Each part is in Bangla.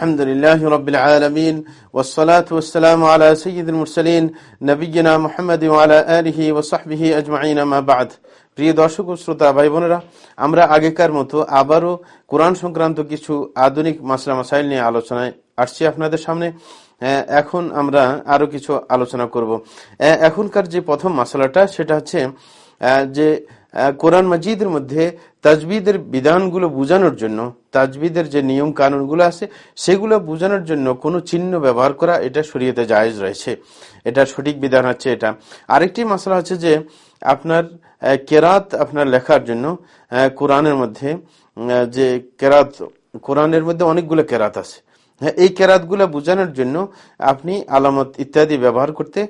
الحمد لله رب العالمين والصلاة والسلام على سيد المرسلين نبينا محمد وعلى آله وصحبه أجمعين ما بعد প্রিয় দর্শক ও শ্রোতা ভাই বোনেরা আমরা আগেকার মতো আবারও কোরআন সংক্রান্ত কিছু আধুনিক মাসলা মাসাইল নিয়ে আলোচনায় আসছি আপনাদের সামনে এখন আমরা আরো কিছু আলোচনা করব এখনকার যে প্রথম মশলাটা সেটা হচ্ছে যে কোরআন মজিদের মধ্যে তাজবিদের বিধানগুলো বোঝানোর জন্য, তাজবিদের যে নিয়ম কানুনগুলো আছে, সেগুলো বোঝানোর জন্য কোনো চিহ্ন ব্যবহার করা এটা শরীয়তে জায়েজ রয়েছে। এটা সঠিক বিধান হচ্ছে এটা। আরেকটি মশলা হচ্ছে যে আপনার কেরাত আপনার লেখার জন্য কোরআনের মধ্যে যে কেরাত, কোরআনের মধ্যে অনেকগুলো কেরাত আছে। হ্যাঁ এই কেরাতগুলো বোঝানোর জন্য আপনি আলামত ইত্যাদি ব্যবহার করতে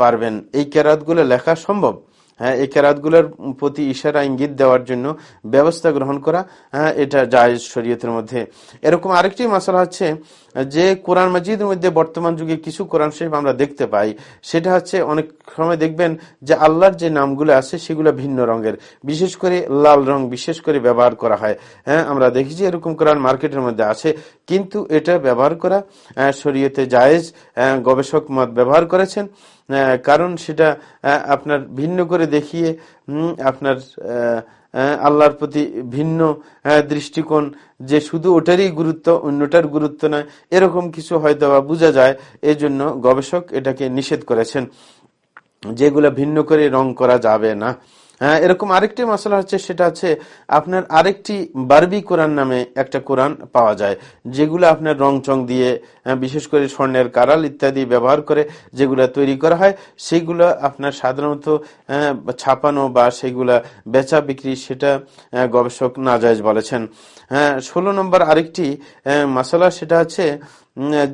পারবেন। এই কেরাতগুলো লেখা সম্ভব হ্যাঁ এই কেরাতগুলোর প্রতি ইশারা, ইঙ্গিত দেওয়ার জন্য ব্যবস্থা গ্রহণ করা হ্যাঁ এটা জায়েজ শরীয়তের মধ্যে। এরকম আরেকটি মশলা হচ্ছে যে কোরআন মজিদের মধ্যে বর্তমান যুগে কিছু কোরআন শরীফ আমরা দেখতে পাই। সেটা হচ্ছে অনেক সময় দেখবেন যে আল্লাহর যে নামগুলো আছে সেগুলো ভিন্ন রঙের। বিশেষ করে লাল রং বিশেষ করে ব্যবহার করা হয়। হ্যাঁ আমরা দেখেছি এরকম কোরআন মার্কেটের মধ্যে আছে। কিন্তু এটা ব্যবহার করা শরীয়তে জায়েজ গবেষক মত ব্যবহার করেছেন। কারণ সেটা আপনার ভিন্ন করে দেখিয়ে আপনার আল্লাহর প্রতি ভিন্ন দৃষ্টিকোণ যে শুধু ওটারই গুরুত্ব, অন্যটার গুরুত্ব নয়, এরকম কিছু হয়তো বা বোঝা যায়। এজন্য জন্য গবেষক এটাকে নিষেধ করেছেন, যেগুলো ভিন্ন করে রং করা যাবে না। হ্যাঁ এরকম আরেকটি মশলা হচ্ছে, সেটা হচ্ছে আপনার আরেকটি বারবি কোরআন নামে একটা কোরআন পাওয়া যায়, যেগুলো আপনার রং চং দিয়ে বিশেষ করে স্বর্ণের কারাল ইত্যাদি ব্যবহার করে যেগুলো তৈরি করা হয়, সেগুলো আপনার সাধারণত ছাপানো বা সেগুলা বেচা বিক্রি, সেটা গবেষক নাজায়জ বলেছেন। হ্যাঁ ষোলো নম্বর আরেকটি মশলা, সেটা হচ্ছে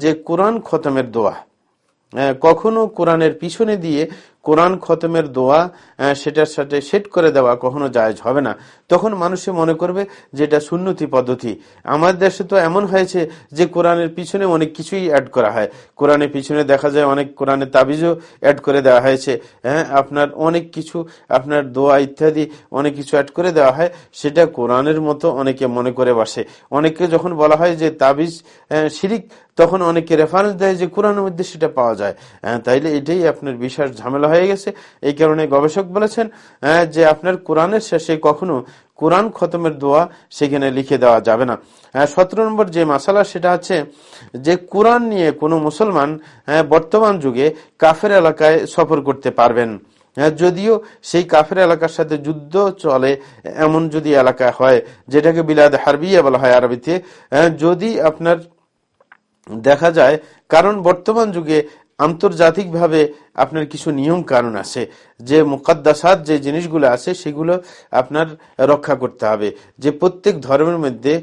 যে কোরআন খতমের দোয়া। কখনো কোরআনের পিছনে দিয়ে কোরআন খতমের দোয়া সেটার সাথে সেট করে দেওয়া কখনো জায়জ হবে না। তখন মানুষে মনে করবে যে এটা সুন্নতি পদ্ধতি। আমার দেশে তো এমন হয়েছে যে কোরআনের পিছনে অনেক কিছুই অ্যাড করা হয়। কোরআনের পিছনে দেখা যায় অনেক কোরআনের তাবিজও অ্যাড করে দেওয়া হয়েছে। হ্যাঁ আপনার অনেক কিছু, আপনার দোয়া ইত্যাদি অনেক কিছু অ্যাড করে দেওয়া হয়। সেটা কোরআনের মতো অনেকে মনে করে বসে। অনেকে যখন বলা হয় যে তাবিজ শিরিক, তখন অনেকে রেফারেন্স দেয় যে কোরআনের মধ্যে সেটা পাওয়া যায়। তাইলে এটাই আপনার বিশাল ঝামেলা হয়ে গেছে। এই কারণে গবেষক বলেছেন যে আপনার কোরআনের শেষে কখনো কোরআন খতমের দোয়া সেখানে লিখে দেওয়া যাবে না। সতেরো নম্বর যে মাসালা, সেটা হচ্ছে যে কোরআন নিয়ে কোনো মুসলমান বর্তমান যুগে কাফের এলাকায় সফর করতে পারবেন। যদিও সেই কাফের এলাকার সাথে যুদ্ধ চলে এমন যদি এলাকা হয়, যেটাকে বিলাদ হারবিয়া বলা হয় আরবিতে যদি আপনার দেখা যায়, কারণ বর্তমান যুগে আন্তর্জাতিকভাবে আপনার কিছু নিয়ম কানুন আছে। যে মুকাদ্দাসাত যে জিনিসগুলো আছে, সেগুলো আপনার রক্ষা করতে হবে। যে প্রত্যেক ধর্মের মধ্যে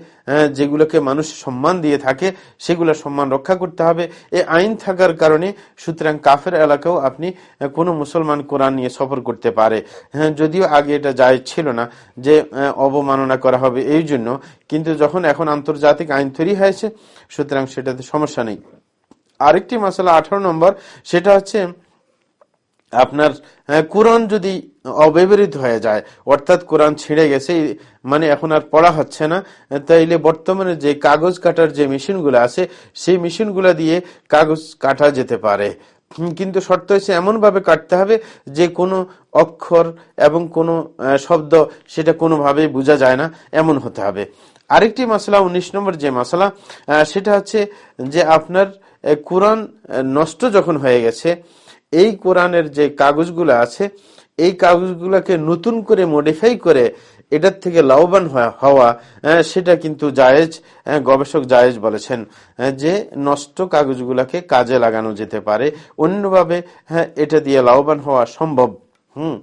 যেগুলোকে মানুষ সম্মান দিয়ে থাকে, সেগুলো সম্মান রক্ষা করতে হবে। এই আইন থাকার কারণে সুতরাং কাফের এলাকাও আপনি কোনো মুসলমান কোরআন নিয়ে সফর করতে পারে। হ্যাঁ যদিও আগে এটা যায় ছিল না যে অবমাননা করা হবে এই জন্য, কিন্তু যখন এখন আন্তর্জাতিক আইন তৈরি হয়েছে, সুতরাং সেটাতে সমস্যা নেই। আরেকটি মশলা, আঠারো নম্বর, সেটা হচ্ছে আপনার কোরআন যদি অব্যবহৃত হয়ে যায়, অর্থাৎ কোরআন ছিঁড়ে গেছে মানে এখন আর পড়া হচ্ছে না, তাইলে বর্তমানে যে কাগজ কাটার যে মেশিনগুলো আছে, সেই মেশিনগুলো দিয়ে কাগজ কাটা যেতে পারে। কিন্তু শর্ত হচ্ছে এমনভাবে কাটতে হবে যে কোনো অক্ষর এবং কোনো শব্দ সেটা কোনোভাবেই বোঝা যায় না, এমন হতে হবে। আরেকটি মশলা, উনিশ নম্বর যে মশলা সেটা হচ্ছে যে আপনার কোরআন নষ্ট যখন হয়ে গেছে, এই কোরআনের যে কাগজগুলো আছে, এই কাগজগুলোকে নতুন করে মডিফাই করে এটার থেকে লাভবান হওয়া সেটা কিন্তু জায়েজ গবেষক জায়েজ বলেছেন যে নষ্ট কাগজগুলাকে কাজে লাগানো যেতে পারে। অন্যভাবে হ্যাঁ এটা দিয়ে লাভবান হওয়া সম্ভব। হুম।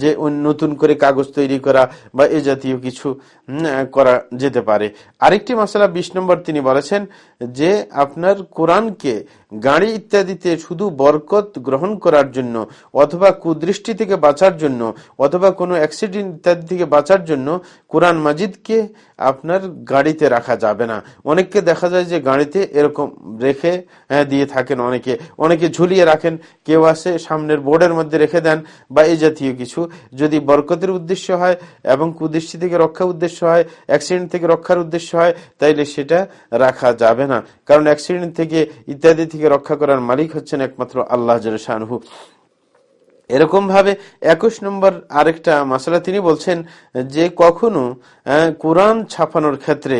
যে নতুন করে কাগজ তৈরি করা বা এ জাতীয় কিছু করা যেতে পারে। আরেকটি মশলা বিশ নম্বর তিনি বলেছেন যে আপনার কোরআনকে গাড়ি ইত্যাদিতে শুধু বরকত গ্রহণ করার জন্য অথবা কুদৃষ্টি থেকে বাঁচার জন্য অথবা কোনো অ্যাক্সিডেন্ট ইত্যাদি থেকে বাঁচার জন্য কোরআন মাজিদকে আপনার গাড়িতে রাখা যাবে না। অনেককে দেখা যায় যে গাড়িতে এরকম রেখে দিয়ে থাকেন অনেকে। অনেকে ঝুলিয়ে রাখেন। কেউ আসে সামনের বোর্ডের মধ্যে রেখে দেন বা এই জাতীয় কিছু, যদি বরকতের উদ্দেশ্য হয় এবং কুদৃষ্টি থেকে রক্ষা উদ্দেশ্য হয় অ্যাক্সিডেন্ট থেকে রক্ষার উদ্দেশ্য হয়, তাইলে সেটা রাখা যাবে না। কারণ অ্যাক্সিডেন্ট থেকে ইত্যাদি থেকে রক্ষা করার মালিক হচ্ছেন একমাত্র আল্লাহ শাহরুহ এরকম ভাবে একুশ নম্বর আরেকটা মশলা তিনি বলছেন যে কখনো কোরআন ছাপানোর ক্ষেত্রে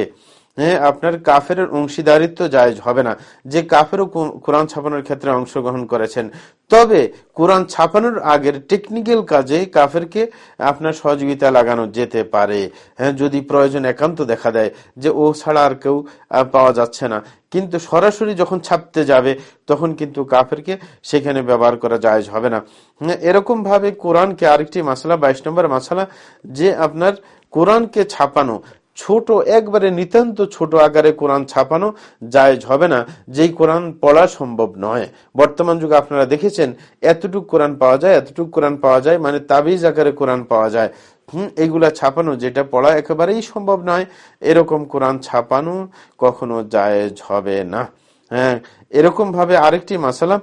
হ্যাঁ আপনার কাফের অংশীদারিত্ব জায়জ হবে না। যে কাফেরও কোরআন ছাপানোর ক্ষেত্রে অংশগ্রহণ করেছেন। তবে কোরআন ছাপানোর আগের টেকনিক্যাল কাজে কাফেরকে আপনার সহযোগিতা লাগানো যেতে পারে। হ্যাঁ যদি প্রয়োজন একান্ত দেখা দেয় যে ও ছাড়া আর কেউ পাওয়া যাচ্ছে না। কিন্তু সরাসরি যখন ছাপতে যাবে, তখন কিন্তু কাফেরকে সেখানে ব্যবহার করা জায়জ হবে না। এরকম ভাবে কোরআনকে আরেকটি মাসালা, বাইশ নম্বর মাসালা, যে আপনার কোরআনকে ছাপানো ছোট, একবারে নিতান্ত ছোট আকারে কোরআন ছাপানো জায়জ হবে না, যেই কোরআন পড়া সম্ভব নয়। বর্তমান যুগে আপনারা দেখেছেন, এতটুক কোরআন পাওয়া যায়, এতটুক কোরআন পাওয়া যায় মানে তাবিজ আকারে কোরআন পাওয়া যায়। হম, এগুলা ছাপানো, যেটা পড়া একেবারেই সম্ভব নয়, এরকম কোরআন ছাপানো কখনো জায়েজ হবে না। হ্যাঁ এরকম ভাবে আরেকটি মাসালা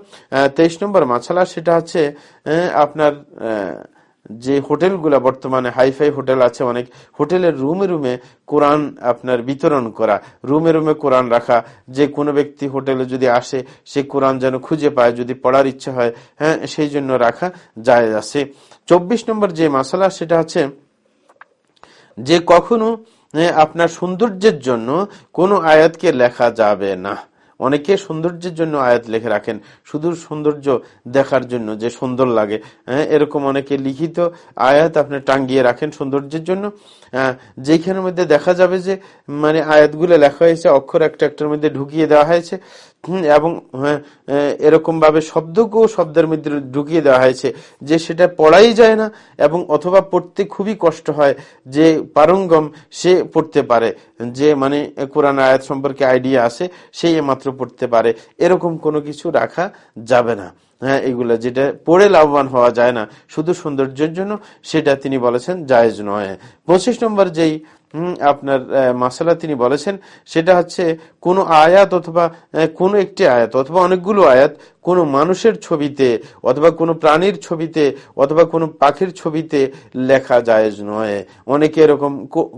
তেইশ নম্বর মাসালা, সেটা হচ্ছে আপনার যে হোটেলগুলা বর্তমানে হাইফাই হোটেল আছে, অনেক হোটেলের রুমে রুমে কোরআন আপনার বিতরণ করা, রুমে রুমে কোরআন রাখা, যে কোনো ব্যক্তি হোটেলে যদি আসে, সে কোরআন যেন খুঁজে পায়, যদি পড়ার ইচ্ছা হয় হ্যাঁ সেই জন্য রাখা যায় আছে। চব্বিশ নম্বর যে মশলা সেটা হচ্ছে যে কখনো আপনার সৌন্দর্যের জন্য কোনো আয়াতকে লেখা যাবে না। অনেকে সৌন্দর্যের জন্য আয়াত লিখে রাখেন। শুধু সৌন্দর্য দেখার জন্য যে সুন্দর লাগে। হ্যাঁ এরকম অনেকে লিখিত আয়াত আপনি টাঙ্গিয়ে রাখেন সৌন্দর্যের জন্য। যেখানের মধ্যে দেখা যাবে যে মানে আয়াতগুলো লেখা হয়েছে, অক্ষর একটা একটার মধ্যে ঢুকিয়ে দেওয়া হয়েছে। এবং হ্যাঁ, এরকম ভাবে শব্দকেও শব্দের মধ্যে ঢুকিয়ে দেওয়া হয়েছে যে সেটা পড়াই যায় না এবং অথবা পড়তে খুবই কষ্ট হয় যে পারঙ্গম সে পড়তে পারে যে মানে কোরআন আয়াত সম্পর্কে আইডিয়া আছে সেই মাত্র পড়তে পারে। এরকম কোনো কিছু রাখা যাবে না। হ্যাঁ এগুলো যেটা পড়ে লাভবান হওয়া যায় না শুধু সৌন্দর্যের জন্য সেটা তিনি বলেছেন জায়েজ নয়। পঁচিশ নম্বর যেই আপনার মাসালা তিনি বলেছেন, সেটা হচ্ছে কোনো আয়াত অথবা কোনো একটি আয়াত অথবা অনেকগুলো আয়াত কোনো মানুষের ছবিতে অথবা কোনো প্রাণীর ছবিতে অথবা কোনো পাখির ছবিতে লেখা যায় নয়। অনেকে এরকম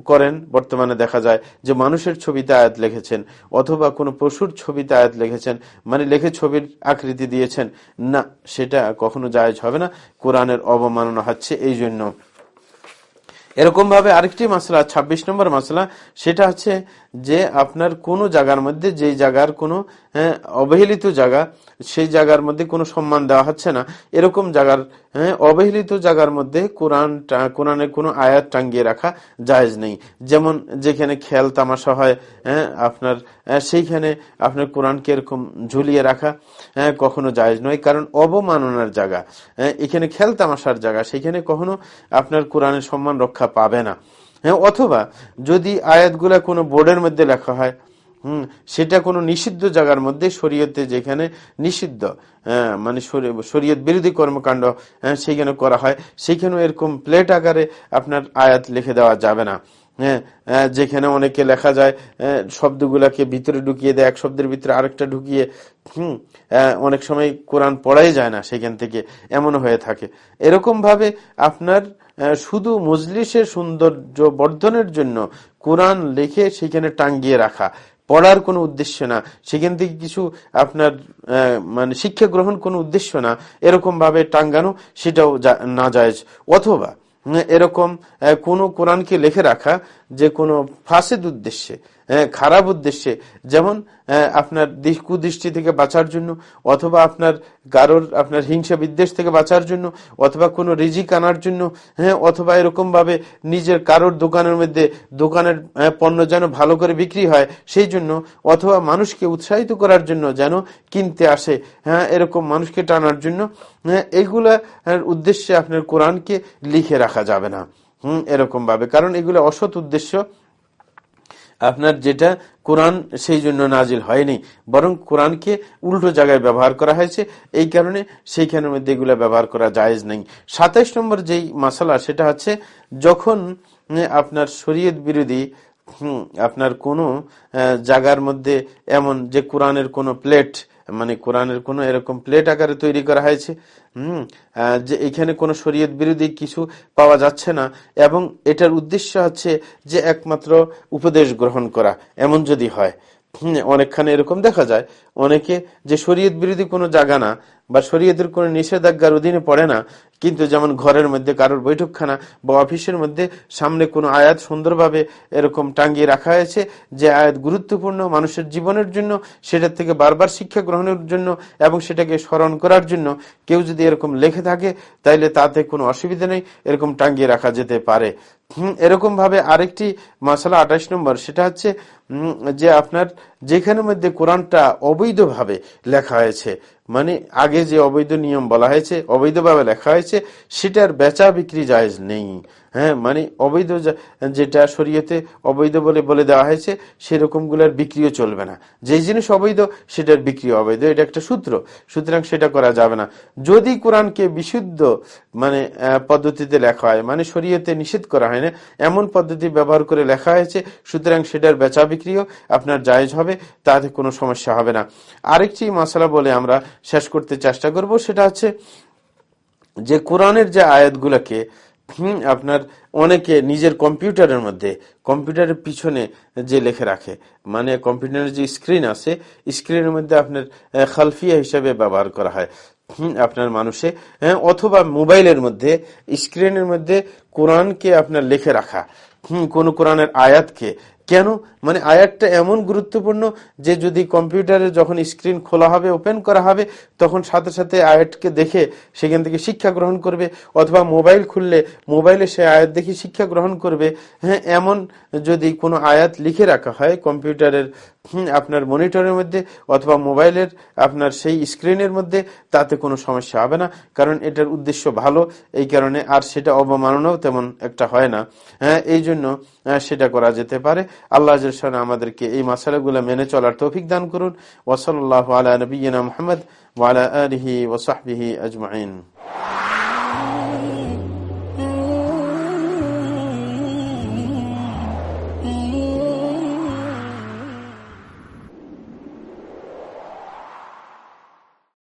করেন, বর্তমানে দেখা যায় যে মানুষের ছবিতে আয়াত লিখেছেন অথবা কোনো পশুর ছবিতে আয়াত লিখেছেন মানে লেখে ছবির আকৃতি দিয়েছেন। না, সেটা কখনো জায়জ হবে না। কোরআনের অবমাননা হচ্ছে এই জন্য। এরকম ভাবে আরেকটি মাসলা ২৬ নম্বর মাসলা, সেটা হচ্ছে যে আপনার কোনো জায়গার মধ্যে, যে জায়গার কোনো হ্যাঁ, অবহেলিত জায়গা সেই জায়গার মধ্যে কোনো সম্মান দেওয়া হচ্ছে না। এরকম জায়গার হ্যাঁ, অবহেলিত জায়গার মধ্যে কোরআন কোরআনের কোনো আয়াত টাঙ্গিয়ে রাখা জায়জ নেই। যেমন যেখানে খেয়াল তামাশা হয় হ্যাঁ আপনার সেইখানে আপনার কোরআনকে এরকম ঝুলিয়ে রাখা হ্যাঁ কখনো জায়জ নয়। কারণ অবমাননার জায়গা এখানে খেয়াল তামাশার জায়গা সেখানে কখনো আপনার কোরআনের সম্মান রক্ষা পাবে না। হ্যাঁ অথবা যদি আয়াতগুলা কোনো বোর্ডের মধ্যে লেখা হয় হম সেটা কোনো নিষিদ্ধ জায়গার মধ্যে শরীয়তে যেখানে নিষিদ্ধ হ্যাঁ, মানে শরীয়ত বিরোধী কর্মকাণ্ড হ্যাঁ, সেখানে করা হয় সেখানে এরকম প্লেট আকারে আপনার আয়াত লিখে দেওয়া যাবে না। হ্যাঁ যেখানে অনেকে লেখা যায় শব্দগুলাকে ভিতরে ঢুকিয়ে দেয় এক শব্দের ভিতরে আরেকটা ঢুকিয়ে হম অনেক সময় কোরআন পড়াই যায় না সেখান থেকে এমন হয়ে থাকে। এরকম ভাবে আপনার শুধু মজলিসের সৌন্দর্য বর্ধনের জন্য কোরআন লিখে সেখানে টাঙ্গিয়ে রাখা পড়ার কোনো উদ্দেশ্য না। সেখান থেকে কিছু আপনার মানে শিক্ষা গ্রহণ কোনো উদ্দেশ্য না। এরকম ভাবে টাঙ্গানো সেটাও না যায়। অথবা এরকম কোনো কোরআনকে লেখে রাখা যে কোনো ফাঁসেদ উদ্দেশ্যে খারাপ উদ্দেশ্যে, যেমন আপনার কুদৃষ্টি থেকে বাঁচার জন্য, অথবা আপনার কারোর, আপনার হিংসা বিদ্বেষ থেকে বাঁচার জন্য, অথবা কোনো রিজিক আনার জন্য হ্যাঁ অথবা এরকমভাবে নিজের কারোর দোকানের মধ্যে দোকানের পণ্য যেন ভালো করে বিক্রি হয়, সেই জন্য, অথবা মানুষকে উৎসাহিত করার জন্য যেন কিনতে আসে হ্যাঁ এরকম মানুষকে টানার জন্য হ্যাঁ এগুলা উদ্দেশ্যে আপনার কোরআনকে লিখে রাখা যাবে না। হম, এরকম ভাবে। কারণ এগুলো অসৎ উদ্দেশ্য। আপনার যেটা কোরআন সেই জন্য নাজিল হয়নি। বরং কোরআনকে উল্টো জায়গায় ব্যবহার করা হয়েছে। এই কারণে সেইখানের মধ্যে এগুলো ব্যবহার করা জায়েজ নেই। সাতাইশ নম্বর যেই মশলা সেটা হচ্ছে যখন আপনার শরীয়ত বিরোধী আপনার কোনো জায়গার মধ্যে এমন যে কোরআনের কোনো প্লেট মানে কোরআনের কোনো এরকম প্লেট আকারে তৈরি করা হয়েছে। হম যে এখানে কোনো শরীয়ত বিরোধী কিছু পাওয়া যাচ্ছে না এবং এটার উদ্দেশ্য হচ্ছে যে একমাত্র উপদেশ গ্রহণ করা, এমন যদি হয়। অনেকখানে এরকম দেখা যায়। অনেকে যে শরীয়ত বিরোধী কোনো জায়গা না বা শরীয়তের কোনো নিষেধাজ্ঞার অধীনে পড়ে না, কিন্তু যেমন ঘরের মধ্যে কারোর বৈঠকখানা বা অফিসের মধ্যে সামনে কোনো আয়াত সুন্দরভাবে এরকম টাঙ্গিয়ে রাখা হয়েছে যে আয়াত গুরুত্বপূর্ণ মানুষের জীবনের জন্য, সেটার থেকে বারবার শিক্ষা গ্রহণের জন্য এবং সেটাকে স্মরণ করার জন্য কেউ যদি এরকম লেখে থাকে, তাইলে তাতে কোনো অসুবিধা নেই, এরকম টাঙ্গিয়ে রাখা যেতে পারে। এরকম ভাবে আরেকটি মশালা আঠাশ নম্বর, সেটা হচ্ছে যে আপনার যেখানের মধ্যে কোরআনটা অবৈধভাবে লেখা হয়েছে। মানে আগে যে অবৈধ নিয়ম বলা হয়েছে, অবৈধভাবে লেখা হয়েছে, সেটার বেচা বিক্রি জায়জ নেই। হ্যাঁ মানে অবৈধ যেটা শরীয়তে অবৈধ বলে বলে দেওয়া হয়েছে সেরকমগুলার বিক্রিও চলবে না। যে জিনিস অবৈধ, সেটার বিক্রি অবৈধ। এটা একটা সূত্র। সুতরাং সেটা করা যাবে না। যদি কোরআনকে বিশুদ্ধ মানে পদ্ধতিতে লেখা হয় মানে শরীয়তে নিষেধ করা হয় না, এমন পদ্ধতি ব্যবহার করে লেখা হয়েছে, সুতরাং সেটার বেচা বিক্রিও আপনার জায়েজ হবে। তাতে কোনো সমস্যা হবে না। আরেকটি মশলা বলে আমরা শেষ করতে চেষ্টা করব, সেটা হচ্ছে যে কোরআনের যে আয়াতগুলোকে আপনার অনেকে নিজের কম্পিউটারের মধ্যে, কম্পিউটারের পিছনে যে লেখে রাখে মানে কম্পিউটারের যে স্ক্রিন আছে, স্ক্রিনের মধ্যে আপনার খালফিয়া হিসাবে ব্যবহার করা হয়। আপনার মানুষে অথবা মোবাইলের মধ্যে, স্ক্রিনের মধ্যে কোরআনকে আপনার লিখে রাখা। হম, কোন কোরআনের আয়াতকে কেন? মানে আয়াতটা এমন গুরুত্বপূর্ণ যে যদি কম্পিউটারে যখন স্ক্রিন খোলা হবে, ওপেন করা হবে, তখন সাথে সাথে আয়াতকে দেখে সেখান থেকে শিক্ষা গ্রহণ করবে, অথবা মোবাইল খুললে মোবাইলে সে আয়াত দেখে শিক্ষা গ্রহণ করবে। হ্যাঁ এমন যদি কোনো আয়াত লিখে রাখা হয় কম্পিউটারের আপনার মনিটরের মধ্যে অথবা মোবাইলের, আপনার সেই স্ক্রিনের মধ্যে, তাতে কোনো সমস্যা হবে না। কারণ এটার উদ্দেশ্য ভালো, এই কারণে আর সেটা অবমাননাও তেমন একটা হয় না। হ্যাঁ এই জন্য সেটা করা যেতে পারে। আল্লাহ আমাদেরকে এই মশালাগুলো মেনে চলার তৌফিক দান করুন। ওসল আলা নবীনা মোহাম্মদ ওয়ালা আলহি ওসাহবিহি আজমাইন।